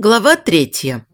Глава третья.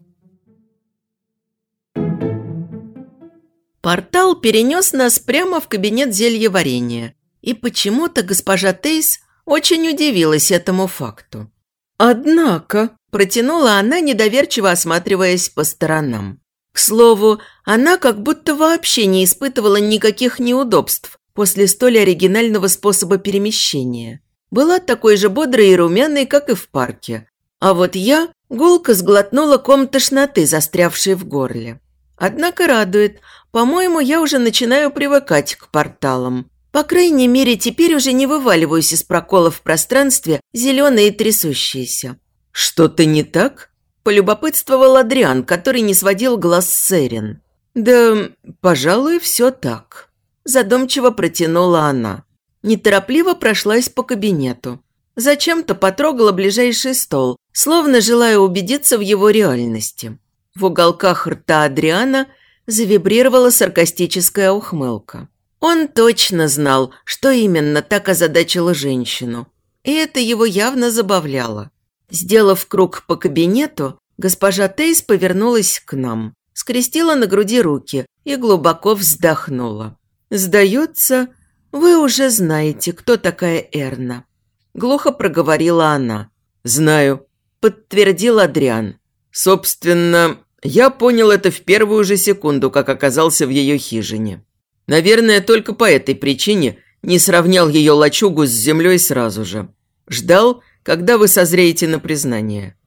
Портал перенес нас прямо в кабинет зельеварения. И почему-то госпожа Тейс очень удивилась этому факту. «Однако», – протянула она, недоверчиво осматриваясь по сторонам. К слову, она как будто вообще не испытывала никаких неудобств после столь оригинального способа перемещения. Была такой же бодрой и румяной, как и в парке. А вот я Гулка сглотнула ком тошноты, застрявшей в горле. Однако радует. По-моему, я уже начинаю привыкать к порталам. По крайней мере, теперь уже не вываливаюсь из проколов в пространстве, зеленые и трясущиеся. «Что-то не так?» – полюбопытствовал Адриан, который не сводил глаз с Эрин. «Да, пожалуй, все так», – задумчиво протянула она. Неторопливо прошлась по кабинету. Зачем-то потрогала ближайший стол, словно желая убедиться в его реальности. В уголках рта Адриана завибрировала саркастическая ухмылка. Он точно знал, что именно так озадачило женщину. И это его явно забавляло. Сделав круг по кабинету, госпожа Тейс повернулась к нам, скрестила на груди руки и глубоко вздохнула. «Сдается, вы уже знаете, кто такая Эрна». Глухо проговорила она. «Знаю», – подтвердил Адриан. «Собственно, я понял это в первую же секунду, как оказался в ее хижине. Наверное, только по этой причине не сравнял ее лачугу с землей сразу же. Ждал, когда вы созреете на признание».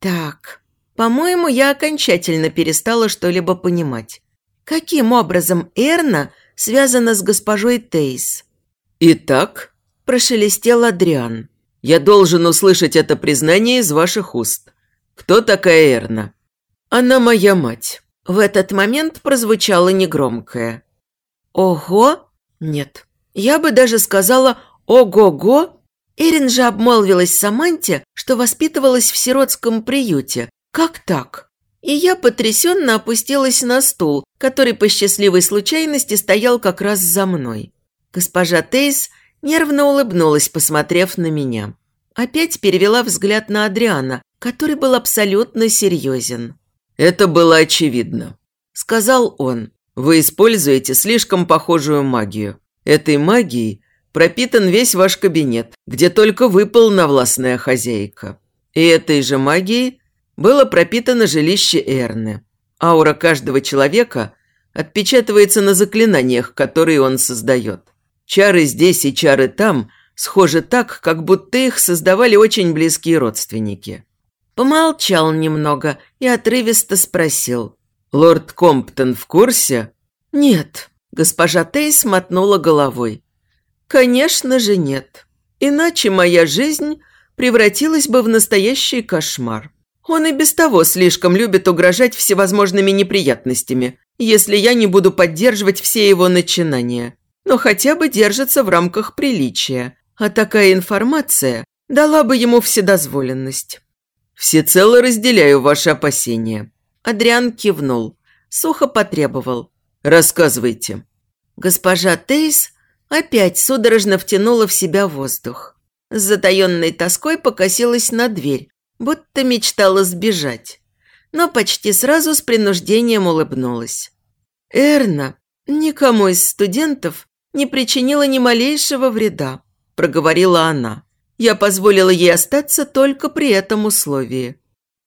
«Так, по-моему, я окончательно перестала что-либо понимать. Каким образом Эрна связана с госпожой Тейс?» «Итак», – прошелестел Адриан. «Я должен услышать это признание из ваших уст. Кто такая Эрна?» «Она моя мать». В этот момент прозвучало негромкое. «Ого?» «Нет. Я бы даже сказала «Ого-го». Эрин же обмолвилась Саманте, что воспитывалась в сиротском приюте. Как так? И я потрясенно опустилась на стул, который по счастливой случайности стоял как раз за мной. Госпожа Тейс – Нервно улыбнулась, посмотрев на меня. Опять перевела взгляд на Адриана, который был абсолютно серьезен. «Это было очевидно», – сказал он. «Вы используете слишком похожую магию. Этой магией пропитан весь ваш кабинет, где только вы полновластная хозяйка. И этой же магией было пропитано жилище Эрны. Аура каждого человека отпечатывается на заклинаниях, которые он создает. Чары здесь и чары там схожи так, как будто их создавали очень близкие родственники. Помолчал немного и отрывисто спросил. «Лорд Комптон в курсе?» «Нет», – госпожа Тейс мотнула головой. «Конечно же нет. Иначе моя жизнь превратилась бы в настоящий кошмар. Он и без того слишком любит угрожать всевозможными неприятностями, если я не буду поддерживать все его начинания но хотя бы держится в рамках приличия, а такая информация дала бы ему вседозволенность. «Всецело разделяю ваши опасения». Адриан кивнул, сухо потребовал. «Рассказывайте». Госпожа Тейс опять судорожно втянула в себя воздух. С затаенной тоской покосилась на дверь, будто мечтала сбежать. Но почти сразу с принуждением улыбнулась. Эрна никому из студентов не причинила ни малейшего вреда», – проговорила она. «Я позволила ей остаться только при этом условии».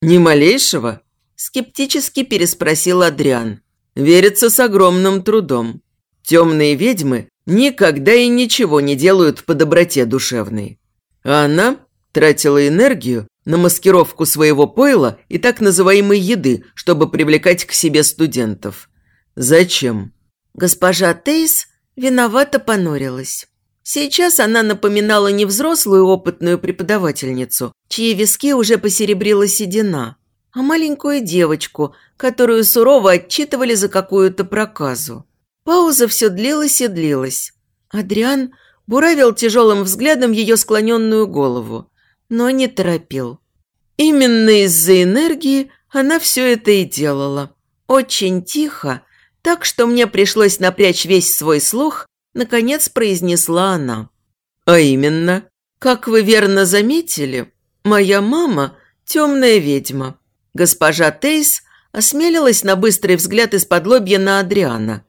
«Ни малейшего?» – скептически переспросил Адриан. «Верится с огромным трудом. Темные ведьмы никогда и ничего не делают по доброте душевной. А она тратила энергию на маскировку своего пойла и так называемой еды, чтобы привлекать к себе студентов. Зачем?» Госпожа Тейс Виновато понурилась. Сейчас она напоминала не взрослую опытную преподавательницу, чьи виски уже посеребрила седина, а маленькую девочку, которую сурово отчитывали за какую-то проказу. Пауза все длилась и длилась. Адриан буравил тяжелым взглядом ее склоненную голову, но не торопил. Именно из-за энергии она все это и делала. Очень тихо, так что мне пришлось напрячь весь свой слух, наконец произнесла она. А именно, как вы верно заметили, моя мама – темная ведьма. Госпожа Тейс осмелилась на быстрый взгляд из-под лобья на Адриана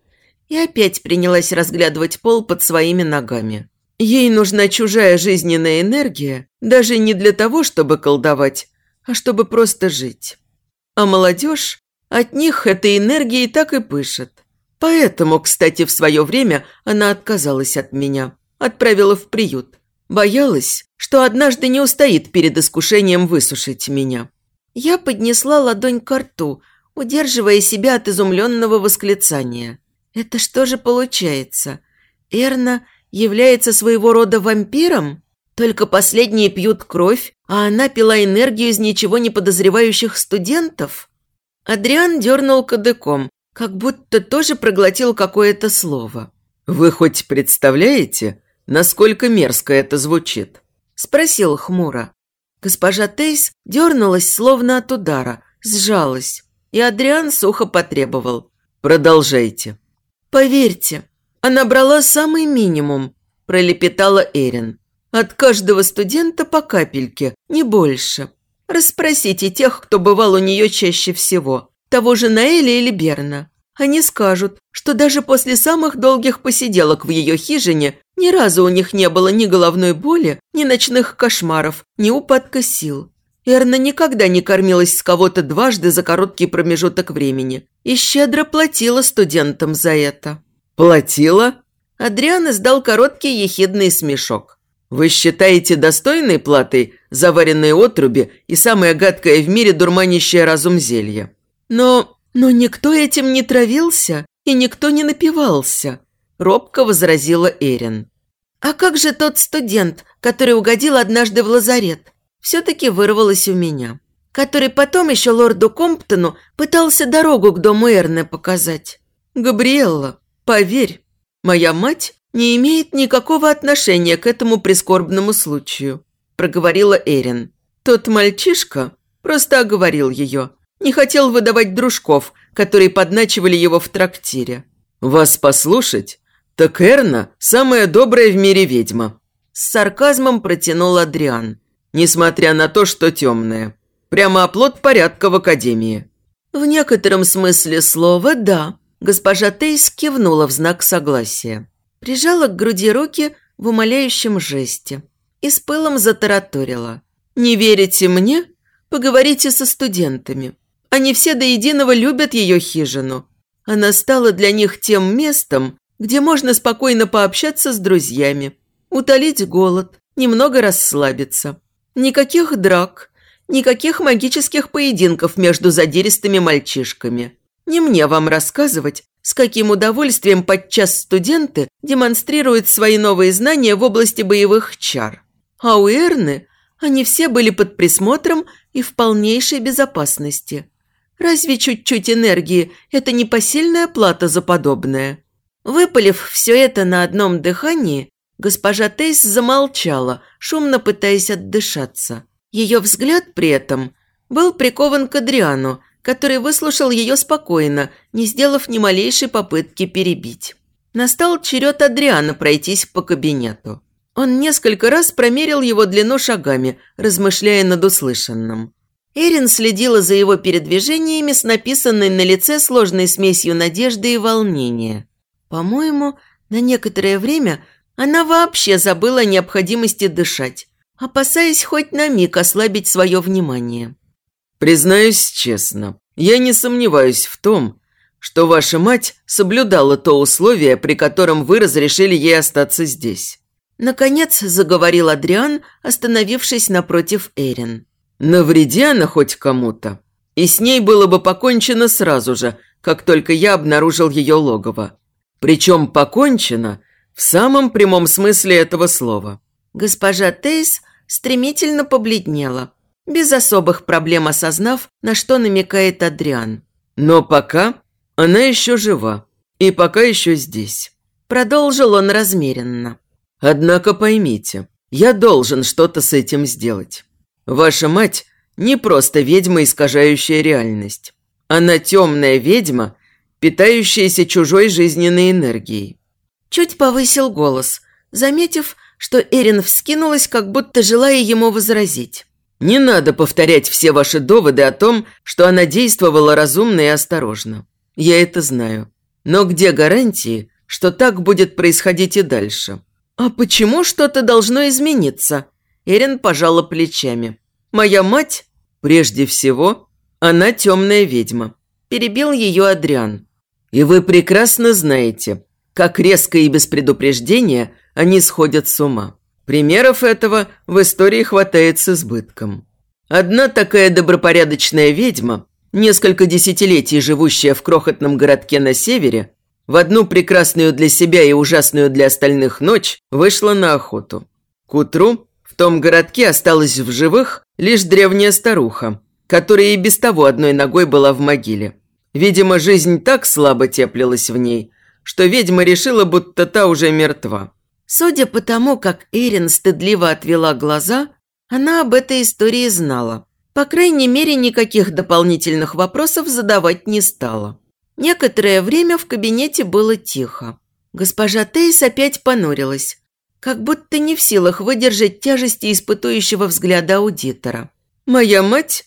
и опять принялась разглядывать пол под своими ногами. Ей нужна чужая жизненная энергия даже не для того, чтобы колдовать, а чтобы просто жить. А молодежь от них этой энергией так и пышет. Поэтому, кстати, в свое время она отказалась от меня, отправила в приют. Боялась, что однажды не устоит перед искушением высушить меня. Я поднесла ладонь к рту, удерживая себя от изумленного восклицания. Это что же получается? Эрна является своего рода вампиром? Только последние пьют кровь, а она пила энергию из ничего не подозревающих студентов? Адриан дернул кадыком, как будто тоже проглотил какое-то слово. «Вы хоть представляете, насколько мерзко это звучит?» – спросил хмуро. Госпожа Тейс дернулась, словно от удара, сжалась, и Адриан сухо потребовал. «Продолжайте». «Поверьте, она брала самый минимум», – пролепетала Эрин. «От каждого студента по капельке, не больше. Расспросите тех, кто бывал у нее чаще всего, того же Наэля или Берна. Они скажут, что даже после самых долгих посиделок в ее хижине ни разу у них не было ни головной боли, ни ночных кошмаров, ни упадка сил. Эрна никогда не кормилась с кого-то дважды за короткий промежуток времени и щедро платила студентам за это. «Платила?» Адриан издал короткий ехидный смешок. Вы считаете достойной платой заваренные отруби и самое гадкое в мире дурманящее разум зелье? Но, но никто этим не травился и никто не напивался, робко возразила Эрин. А как же тот студент, который угодил однажды в лазарет? Все-таки вырвалось у меня. Который потом еще лорду Комптону пытался дорогу к дому Эрны показать. Габриэлла, поверь, моя мать не имеет никакого отношения к этому прискорбному случаю», – проговорила Эрин. «Тот мальчишка просто оговорил ее. Не хотел выдавать дружков, которые подначивали его в трактире». «Вас послушать? Так Эрна – самая добрая в мире ведьма», – с сарказмом протянул Адриан. «Несмотря на то, что темная. Прямо оплот порядка в Академии». «В некотором смысле слова – да», – госпожа Тейс кивнула в знак согласия прижала к груди руки в умоляющем жесте и с пылом затараторила. «Не верите мне? Поговорите со студентами. Они все до единого любят ее хижину. Она стала для них тем местом, где можно спокойно пообщаться с друзьями, утолить голод, немного расслабиться. Никаких драк, никаких магических поединков между задиристыми мальчишками. Не мне вам рассказывать, с каким удовольствием подчас студенты демонстрируют свои новые знания в области боевых чар. А у Эрны они все были под присмотром и в полнейшей безопасности. Разве чуть-чуть энергии – это не посильная плата за подобное? Выпалив все это на одном дыхании, госпожа Тейс замолчала, шумно пытаясь отдышаться. Ее взгляд при этом был прикован к Адриану, который выслушал ее спокойно, не сделав ни малейшей попытки перебить. Настал черед Адриана пройтись по кабинету. Он несколько раз промерил его длину шагами, размышляя над услышанным. Эрин следила за его передвижениями с написанной на лице сложной смесью надежды и волнения. По-моему, на некоторое время она вообще забыла о необходимости дышать, опасаясь хоть на миг ослабить свое внимание. Признаюсь честно, я не сомневаюсь в том, что ваша мать соблюдала то условие, при котором вы разрешили ей остаться здесь. Наконец заговорил Адриан, остановившись напротив Эрин. Навреди она хоть кому-то. И с ней было бы покончено сразу же, как только я обнаружил ее логово. Причем покончено в самом прямом смысле этого слова. Госпожа Тейс стремительно побледнела, без особых проблем осознав, на что намекает Адриан. «Но пока она еще жива, и пока еще здесь», – продолжил он размеренно. «Однако поймите, я должен что-то с этим сделать. Ваша мать не просто ведьма, искажающая реальность. Она темная ведьма, питающаяся чужой жизненной энергией». Чуть повысил голос, заметив, что Эрин вскинулась, как будто желая ему возразить. Не надо повторять все ваши доводы о том, что она действовала разумно и осторожно. Я это знаю. Но где гарантии, что так будет происходить и дальше? А почему что-то должно измениться? Эрин пожала плечами. Моя мать, прежде всего, она темная ведьма. Перебил ее Адриан. И вы прекрасно знаете, как резко и без предупреждения они сходят с ума. Примеров этого в истории хватает с избытком. Одна такая добропорядочная ведьма, несколько десятилетий живущая в крохотном городке на севере, в одну прекрасную для себя и ужасную для остальных ночь вышла на охоту. К утру в том городке осталась в живых лишь древняя старуха, которая и без того одной ногой была в могиле. Видимо, жизнь так слабо теплилась в ней, что ведьма решила, будто та уже мертва. Судя по тому, как Эрин стыдливо отвела глаза, она об этой истории знала. По крайней мере, никаких дополнительных вопросов задавать не стала. Некоторое время в кабинете было тихо. Госпожа Тейс опять понурилась, как будто не в силах выдержать тяжести испытующего взгляда аудитора. «Моя мать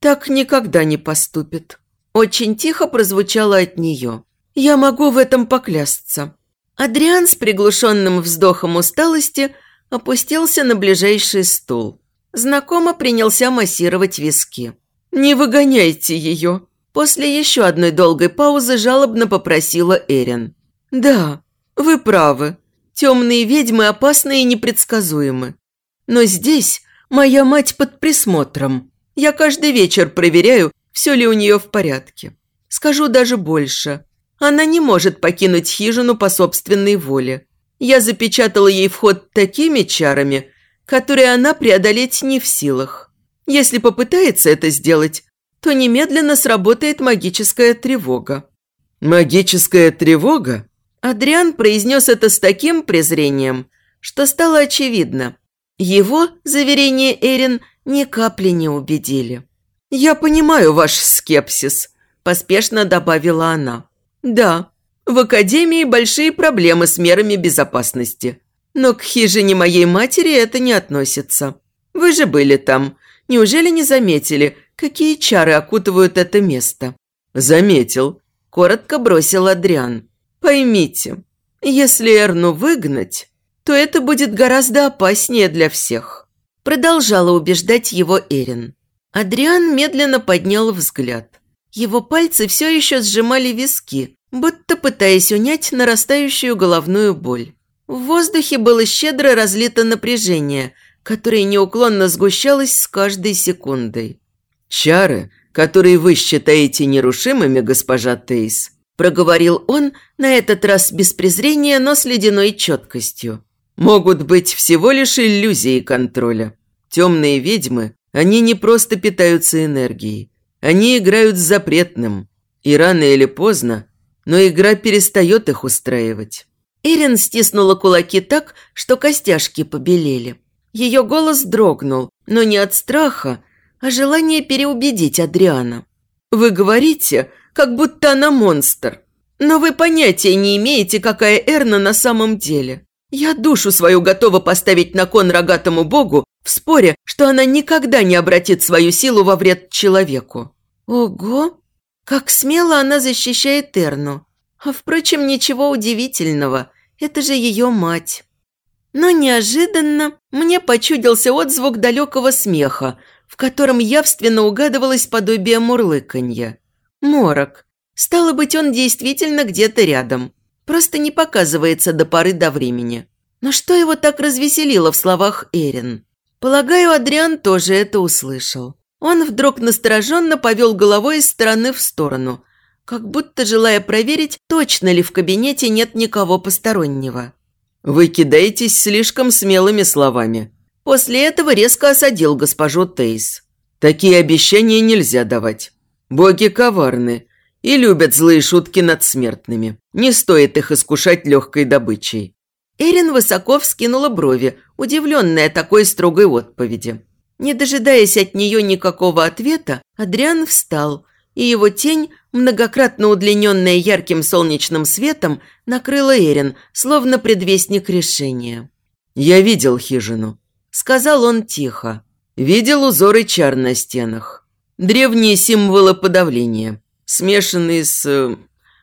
так никогда не поступит». Очень тихо прозвучало от нее. «Я могу в этом поклясться». Адриан с приглушенным вздохом усталости опустился на ближайший стул. Знакомо принялся массировать виски. «Не выгоняйте ее!» После еще одной долгой паузы жалобно попросила Эрин. «Да, вы правы. Темные ведьмы опасны и непредсказуемы. Но здесь моя мать под присмотром. Я каждый вечер проверяю, все ли у нее в порядке. Скажу даже больше. Она не может покинуть хижину по собственной воле. Я запечатала ей вход такими чарами, которые она преодолеть не в силах. Если попытается это сделать, то немедленно сработает магическая тревога. «Магическая тревога?» Адриан произнес это с таким презрением, что стало очевидно. Его заверение Эрин ни капли не убедили. «Я понимаю ваш скепсис», – поспешно добавила она. Да, в академии большие проблемы с мерами безопасности. Но к хижине моей матери это не относится. Вы же были там. Неужели не заметили, какие чары окутывают это место? Заметил. Коротко бросил Адриан. Поймите, если Эрну выгнать, то это будет гораздо опаснее для всех. Продолжала убеждать его Эрин. Адриан медленно поднял взгляд. Его пальцы все еще сжимали виски, будто пытаясь унять нарастающую головную боль. В воздухе было щедро разлито напряжение, которое неуклонно сгущалось с каждой секундой. «Чары, которые вы считаете нерушимыми, госпожа Тейс», проговорил он, на этот раз без презрения, но с ледяной четкостью. «Могут быть всего лишь иллюзией контроля. Темные ведьмы, они не просто питаются энергией. Они играют с запретным, и рано или поздно, но игра перестает их устраивать. Эрин стиснула кулаки так, что костяшки побелели. Ее голос дрогнул, но не от страха, а желания переубедить Адриана. «Вы говорите, как будто она монстр, но вы понятия не имеете, какая Эрна на самом деле. Я душу свою готова поставить на кон рогатому богу в споре, что она никогда не обратит свою силу во вред человеку. Ого! Как смело она защищает Эрну. А впрочем, ничего удивительного, это же ее мать. Но неожиданно мне почудился отзвук далекого смеха, в котором явственно угадывалось подобие мурлыканья. Морок. Стало быть, он действительно где-то рядом. Просто не показывается до поры до времени. Но что его так развеселило в словах Эрин? Полагаю, Адриан тоже это услышал. Он вдруг настороженно повел головой из стороны в сторону, как будто желая проверить, точно ли в кабинете нет никого постороннего. «Вы кидаетесь слишком смелыми словами». После этого резко осадил госпожу Тейс. «Такие обещания нельзя давать. Боги коварны и любят злые шутки над смертными. Не стоит их искушать легкой добычей». Эрин высоко вскинула брови, удивленная такой строгой отповеди. Не дожидаясь от нее никакого ответа, Адриан встал, и его тень, многократно удлиненная ярким солнечным светом, накрыла Эрин, словно предвестник решения. «Я видел хижину», – сказал он тихо. Видел узоры чар на стенах. Древние символы подавления, смешанные с... Э,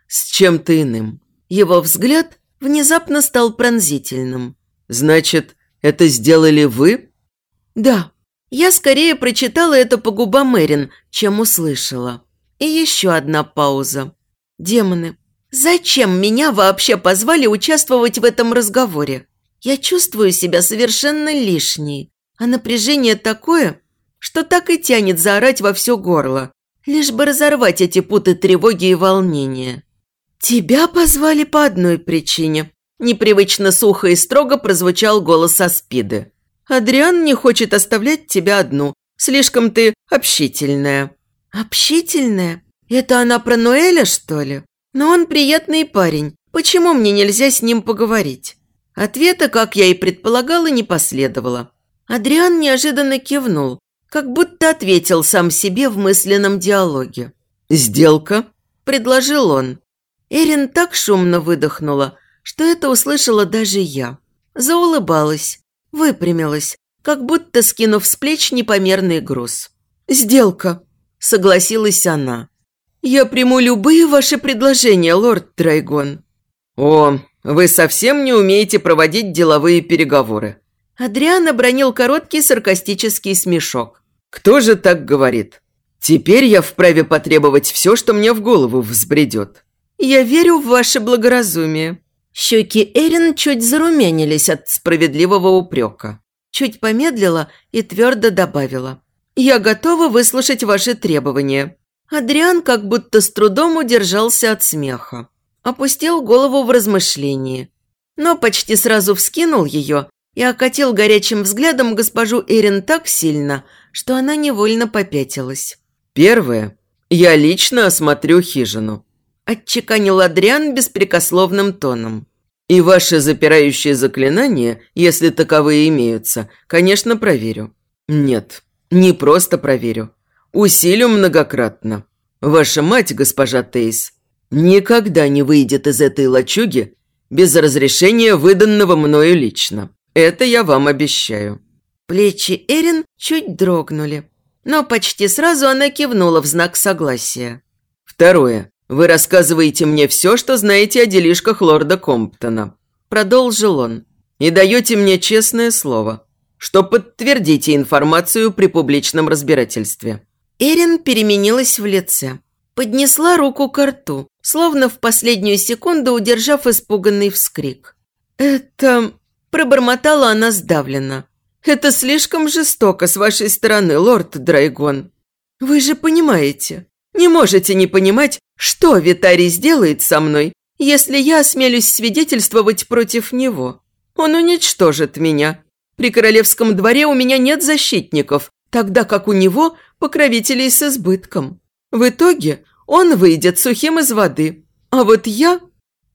с чем-то иным. Его взгляд внезапно стал пронзительным. «Значит, это сделали вы?» «Да. Я скорее прочитала это по губам Эрин, чем услышала. И еще одна пауза. Демоны, зачем меня вообще позвали участвовать в этом разговоре? Я чувствую себя совершенно лишней, а напряжение такое, что так и тянет заорать во все горло, лишь бы разорвать эти путы тревоги и волнения. «Тебя позвали по одной причине», – непривычно сухо и строго прозвучал голос Аспиды. «Адриан не хочет оставлять тебя одну. Слишком ты общительная». «Общительная? Это она про Ноэля, что ли? Но он приятный парень. Почему мне нельзя с ним поговорить?» Ответа, как я и предполагала, не последовало. Адриан неожиданно кивнул, как будто ответил сам себе в мысленном диалоге. «Сделка?» – предложил он. Эрин так шумно выдохнула, что это услышала даже я. Заулыбалась, выпрямилась, как будто скинув с плеч непомерный груз. «Сделка», – согласилась она. «Я приму любые ваши предложения, лорд Драйгон». «О, вы совсем не умеете проводить деловые переговоры». Адриан обронил короткий саркастический смешок. «Кто же так говорит? Теперь я вправе потребовать все, что мне в голову взбредет». «Я верю в ваше благоразумие». Щеки Эрин чуть зарумянились от справедливого упрека. Чуть помедлила и твердо добавила. «Я готова выслушать ваши требования». Адриан как будто с трудом удержался от смеха. Опустил голову в размышлении. Но почти сразу вскинул ее и окатил горячим взглядом госпожу Эрин так сильно, что она невольно попятилась. «Первое. Я лично осмотрю хижину отчеканил Адриан беспрекословным тоном. «И ваши запирающие заклинания, если таковые имеются, конечно, проверю. Нет, не просто проверю. Усилю многократно. Ваша мать, госпожа Тейс, никогда не выйдет из этой лачуги без разрешения, выданного мною лично. Это я вам обещаю». Плечи Эрин чуть дрогнули, но почти сразу она кивнула в знак согласия. «Второе. «Вы рассказываете мне все, что знаете о делишках лорда Комптона», – продолжил он. «И даете мне честное слово, что подтвердите информацию при публичном разбирательстве». Эрин переменилась в лице. Поднесла руку к рту, словно в последнюю секунду удержав испуганный вскрик. «Это...» – пробормотала она сдавленно. «Это слишком жестоко с вашей стороны, лорд Драйгон. Вы же понимаете, не можете не понимать, что Витарий сделает со мной, если я осмелюсь свидетельствовать против него. Он уничтожит меня. При королевском дворе у меня нет защитников, тогда как у него покровителей с избытком. В итоге он выйдет сухим из воды. А вот я...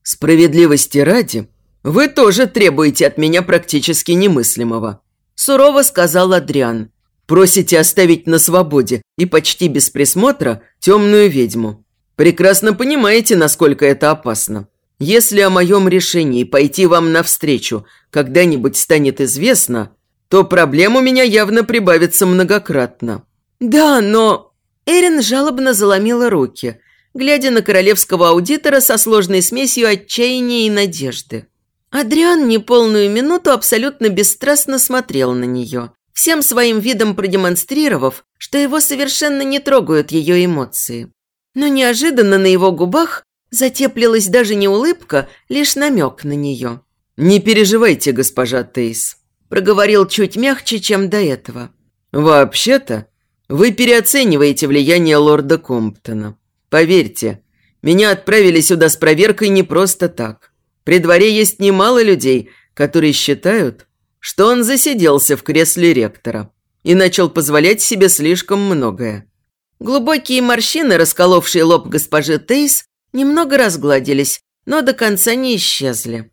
Справедливости ради, вы тоже требуете от меня практически немыслимого. Сурово сказал Адриан. Просите оставить на свободе и почти без присмотра темную ведьму. Прекрасно понимаете, насколько это опасно. Если о моем решении пойти вам навстречу когда-нибудь станет известно, то проблем у меня явно прибавится многократно». «Да, но...» Эрин жалобно заломила руки, глядя на королевского аудитора со сложной смесью отчаяния и надежды. Адриан неполную минуту абсолютно бесстрастно смотрел на нее, всем своим видом продемонстрировав, что его совершенно не трогают ее эмоции. Но неожиданно на его губах затеплилась даже не улыбка, лишь намек на нее. «Не переживайте, госпожа Тейс», – проговорил чуть мягче, чем до этого. «Вообще-то, вы переоцениваете влияние лорда Комптона. Поверьте, меня отправили сюда с проверкой не просто так. При дворе есть немало людей, которые считают, что он засиделся в кресле ректора и начал позволять себе слишком многое. Глубокие морщины, расколовшие лоб госпожи Тейс, немного разгладились, но до конца не исчезли.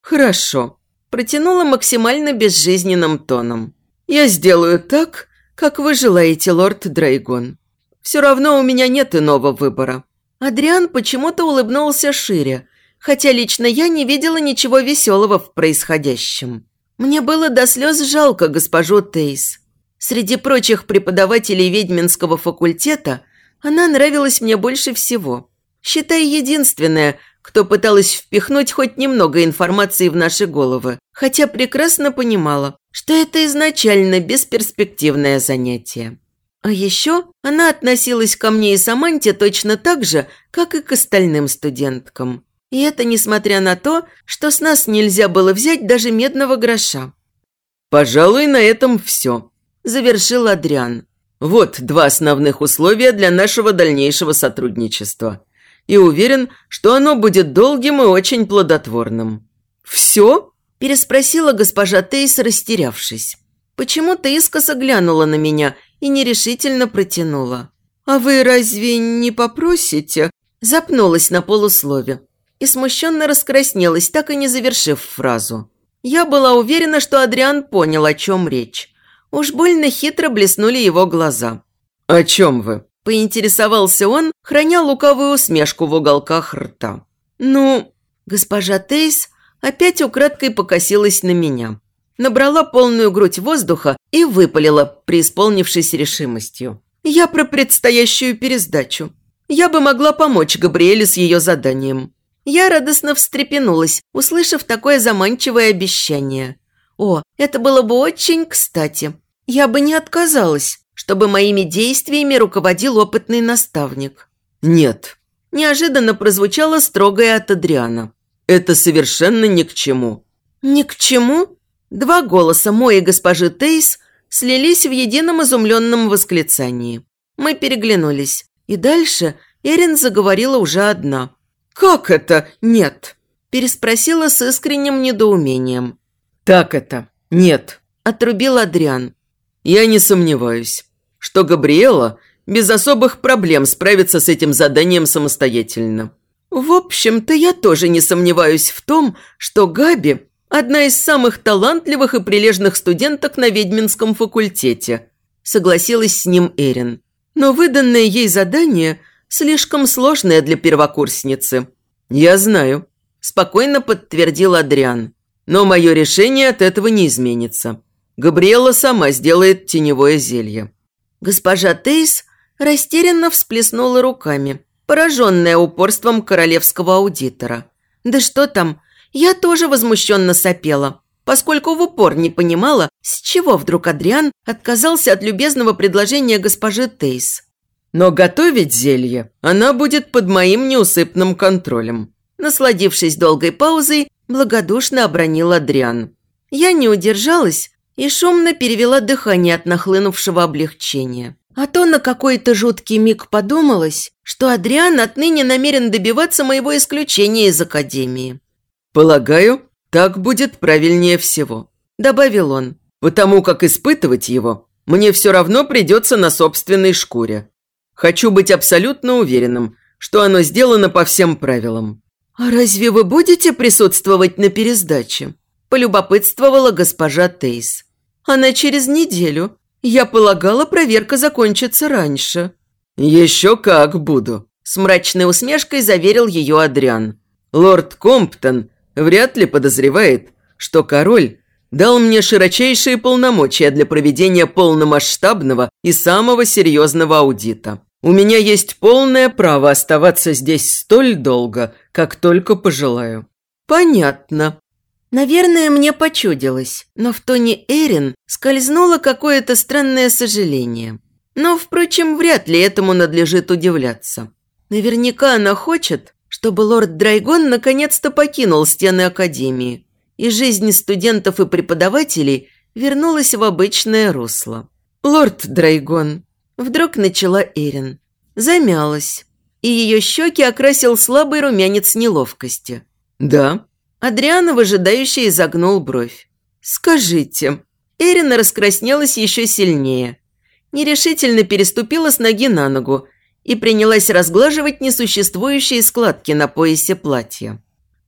«Хорошо», – протянула максимально безжизненным тоном. «Я сделаю так, как вы желаете, лорд Драйгон. Все равно у меня нет иного выбора». Адриан почему-то улыбнулся шире, хотя лично я не видела ничего веселого в происходящем. Мне было до слез жалко госпожу Тейс. Среди прочих преподавателей ведьминского факультета она нравилась мне больше всего. Считай, единственная, кто пыталась впихнуть хоть немного информации в наши головы, хотя прекрасно понимала, что это изначально бесперспективное занятие. А еще она относилась ко мне и Саманте точно так же, как и к остальным студенткам. И это несмотря на то, что с нас нельзя было взять даже медного гроша. «Пожалуй, на этом все», – завершил Адриан. «Вот два основных условия для нашего дальнейшего сотрудничества. И уверен, что оно будет долгим и очень плодотворным». «Все?» – переспросила госпожа Тейс, растерявшись. Почему-то искоса глянула на меня и нерешительно протянула. «А вы разве не попросите?» Запнулась на полуслове и смущенно раскраснелась, так и не завершив фразу. Я была уверена, что Адриан понял, о чем речь. Уж больно хитро блеснули его глаза. «О чем вы?» – поинтересовался он, храня лукавую усмешку в уголках рта. «Ну...» – госпожа Тейс опять украдкой покосилась на меня. Набрала полную грудь воздуха и выпалила, преисполнившись решимостью. «Я про предстоящую пересдачу. Я бы могла помочь Габриэле с ее заданием. Я радостно встрепенулась, услышав такое заманчивое обещание. О, это было бы очень кстати. Я бы не отказалась, чтобы моими действиями руководил опытный наставник. «Нет», – неожиданно прозвучало строгое от Адриана. «Это совершенно ни к чему». «Ни к чему?» Два голоса мой и госпожи Тейс слились в едином изумленном восклицании. Мы переглянулись, и дальше Эрин заговорила уже одна – «Как это нет?» – переспросила с искренним недоумением. «Так это нет», – отрубил Адриан. «Я не сомневаюсь, что Габриэла без особых проблем справится с этим заданием самостоятельно». «В общем-то, я тоже не сомневаюсь в том, что Габи – одна из самых талантливых и прилежных студенток на ведьминском факультете», – согласилась с ним Эрин. «Но выданное ей задание – слишком сложная для первокурсницы». «Я знаю», – спокойно подтвердил Адриан. «Но мое решение от этого не изменится. Габриэла сама сделает теневое зелье». Госпожа Тейс растерянно всплеснула руками, пораженная упорством королевского аудитора. «Да что там, я тоже возмущенно сопела» поскольку в упор не понимала, с чего вдруг Адриан отказался от любезного предложения госпожи Тейс. Но готовить зелье она будет под моим неусыпным контролем». Насладившись долгой паузой, благодушно обронил Адриан. Я не удержалась и шумно перевела дыхание от нахлынувшего облегчения. А то на какой-то жуткий миг подумалось, что Адриан отныне намерен добиваться моего исключения из Академии. «Полагаю, так будет правильнее всего», – добавил он. «Потому как испытывать его мне все равно придется на собственной шкуре. Хочу быть абсолютно уверенным, что оно сделано по всем правилам». «А разве вы будете присутствовать на пересдаче?» – полюбопытствовала госпожа Тейс. «Она через неделю. Я полагала, проверка закончится раньше». «Еще как буду», – с мрачной усмешкой заверил ее Адриан. «Лорд Комптон вряд ли подозревает, что король дал мне широчайшие полномочия для проведения полномасштабного и самого серьезного аудита. У меня есть полное право оставаться здесь столь долго, как только пожелаю». «Понятно». Наверное, мне почудилось, но в тоне Эрин скользнуло какое-то странное сожаление. Но, впрочем, вряд ли этому надлежит удивляться. Наверняка она хочет, чтобы лорд Драйгон наконец-то покинул стены Академии, и жизнь студентов и преподавателей вернулась в обычное русло. «Лорд Драйгон», Вдруг начала Эрин. Замялась. И ее щеки окрасил слабый румянец неловкости. «Да?» Адриана выжидающе изогнул бровь. «Скажите». Эрина раскраснелась еще сильнее. Нерешительно переступила с ноги на ногу и принялась разглаживать несуществующие складки на поясе платья.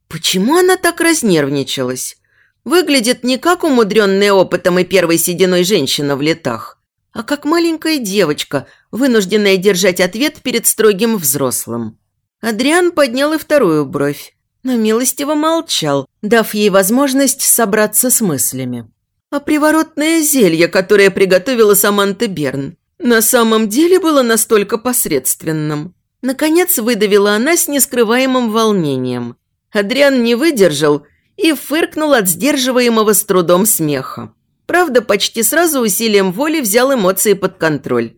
Почему она так разнервничалась? Выглядит не как умудренная опытом и первой сединой женщина в летах, а как маленькая девочка, вынужденная держать ответ перед строгим взрослым. Адриан поднял и вторую бровь, но милостиво молчал, дав ей возможность собраться с мыслями. А приворотное зелье, которое приготовила Саманта Берн, на самом деле было настолько посредственным. Наконец выдавила она с нескрываемым волнением. Адриан не выдержал и фыркнул от сдерживаемого с трудом смеха. Правда, почти сразу усилием воли взял эмоции под контроль.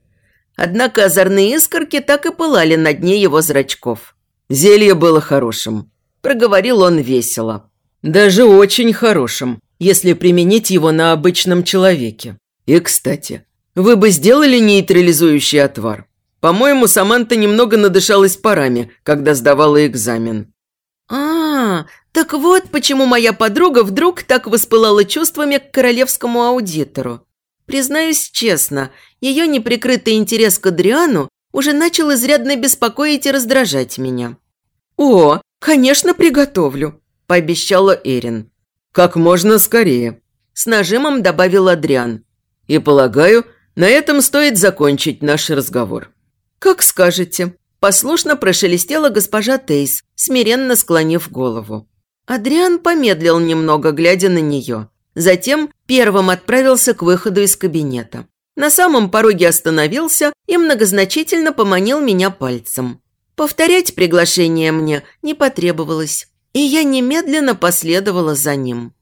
Однако озорные искорки так и пылали на дне его зрачков. «Зелье было хорошим», – проговорил он весело. «Даже очень хорошим, если применить его на обычном человеке. И, кстати, вы бы сделали нейтрализующий отвар? По-моему, Саманта немного надышалась парами, когда сдавала экзамен». «А, так вот почему моя подруга вдруг так воспылала чувствами к королевскому аудитору. Признаюсь честно, ее неприкрытый интерес к Адриану уже начал изрядно беспокоить и раздражать меня. «О, конечно, приготовлю», – пообещала Эрин. «Как можно скорее», – с нажимом добавил Адриан. «И полагаю, на этом стоит закончить наш разговор». «Как скажете», – послушно прошелестела госпожа Тейс, смиренно склонив голову. Адриан помедлил немного, глядя на нее. Затем первым отправился к выходу из кабинета. На самом пороге остановился и многозначительно поманил меня пальцем. Повторять приглашение мне не потребовалось, и я немедленно последовала за ним.